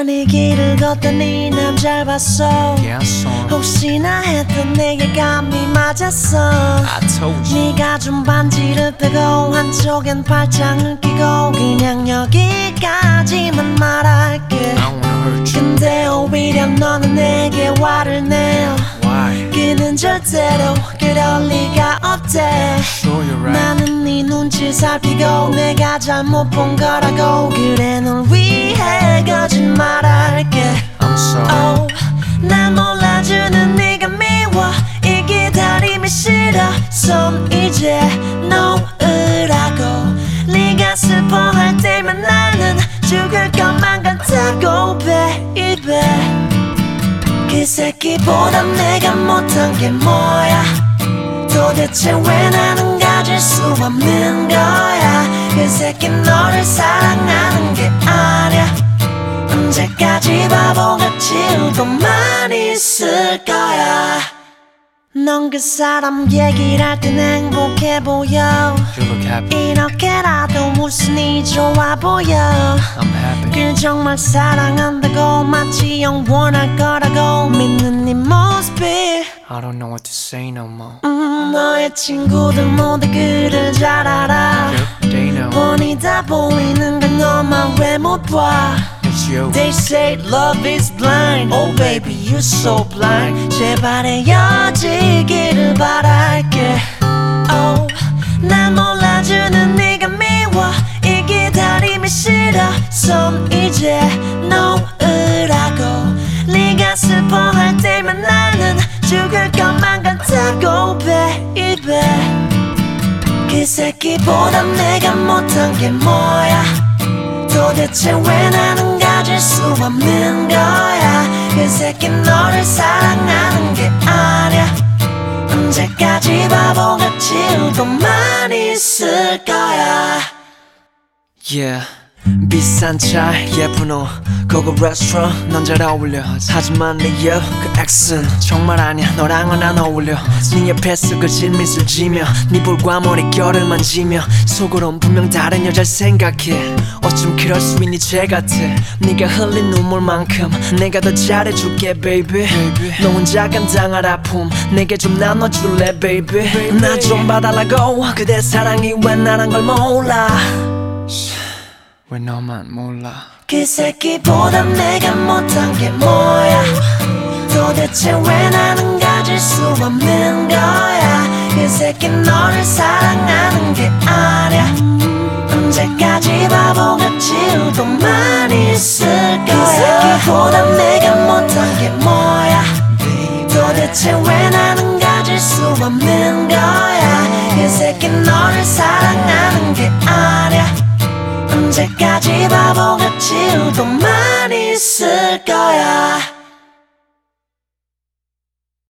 우연히 길을 봤어 Yeah, I saw him. 혹시나 했던 내게 감이 맞았어. 네가 준 반지를 빼고 한쪽엔 팔짱을 끼고 그냥 여기까지만 말할게. 근데 오히려 너는 내게 화를 Why? 그는 절대로 그럴 리가 없대 Sure, right. 나는 네 눈치 살피고 내가 잘못 본 거라고. 그래 널 위해 거짓말할게. I'm sorry. oh, 날 몰라주는 네가 미워. 이 기다림이 싫어. 손 이제 놓으라고. 네가 슬퍼할 때면 나는 죽을 것만 같다고 baby. 그 새끼보다 내가 못한 게 뭐야? 도대체 왜 나는 가질 수 없는 거야. 그 새끼 너를 사랑하는 게 아니야. 언제까지 바보같이 울고만 있을 거야. 넌 그 사람 얘기를 할 땐 행복해 보여. 이렇게라도 웃으니 좋아 보여. I'm happy. 그 정말 사랑한다고 마치 영원할 거라고 믿는 네 모습이 I don't know what to say no more. 음, 너의 친구들 모두 그를 잘 알아 Yep, they know. 뻔히 다 보이는 건 너만 왜 못 봐 It's you. They say love is blind Oh baby you're so blind 제발 헤어지기를 바랄게 Oh 날 몰라 새끼보다 내가 못한 게 뭐야? 도대체 왜 나는 가질 수 없는 거야? 그 새끼 너를 사랑하는 게 아니야 언제까지 바보같이 울고만 있을 거야? Yeah. 비싼 차 예쁜 옷 고급 레스토랑 넌 잘 어울려. 하지만 네여그 엑스는 정말 아니야. 너랑은 안 어울려. 네 옆에서 그 질미술 지며 네 볼과 머릿결을 만지며 속으론 분명 다른 여자를 생각해. 어쩜 그럴 수 있니 죄 같아. 네가 흘린 눈물만큼 내가 더 잘해줄게 baby. 너 혼자 감당할 아픔 내게 좀 나눠줄래 baby? 나 좀 봐달라고. 그대 사랑이 왜 나란 걸 몰라 왜 너만 몰라? 그 새끼보다 내가 못한 게 뭐야? 도대체 왜 나는 가질 수 없는 거야? 그 새끼 너를 사랑하는 게 아니야. 언제까지 바보같이 울고만 있을 거야? 그 새끼보다 내가 못한 게 뭐야? 도대체 왜 나는 가질 수 없는 거야? 그 새끼 너를 아니야 언제까지 바보같이 울고만 있을 거야